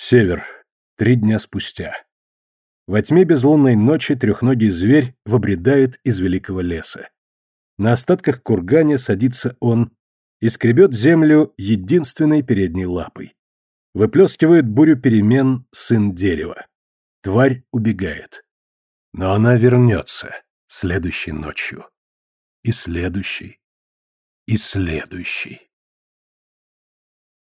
Север. Три дня спустя. Во тьме безлунной ночи трехногий зверь вобредает из великого леса. На остатках кургане садится он и скребет землю единственной передней лапой. Выплескивает бурю перемен сын дерева. Тварь убегает. Но она вернется следующей ночью. И следующей. И следующей.